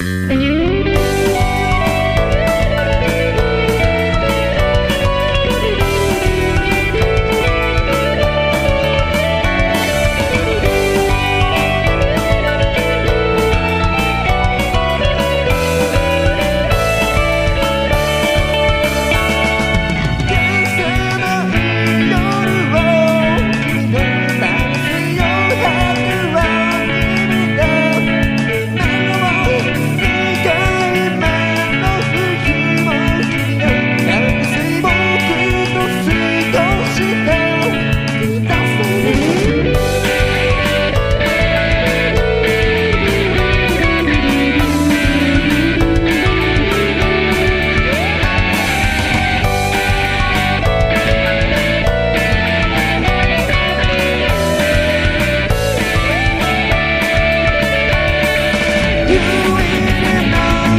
And you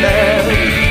love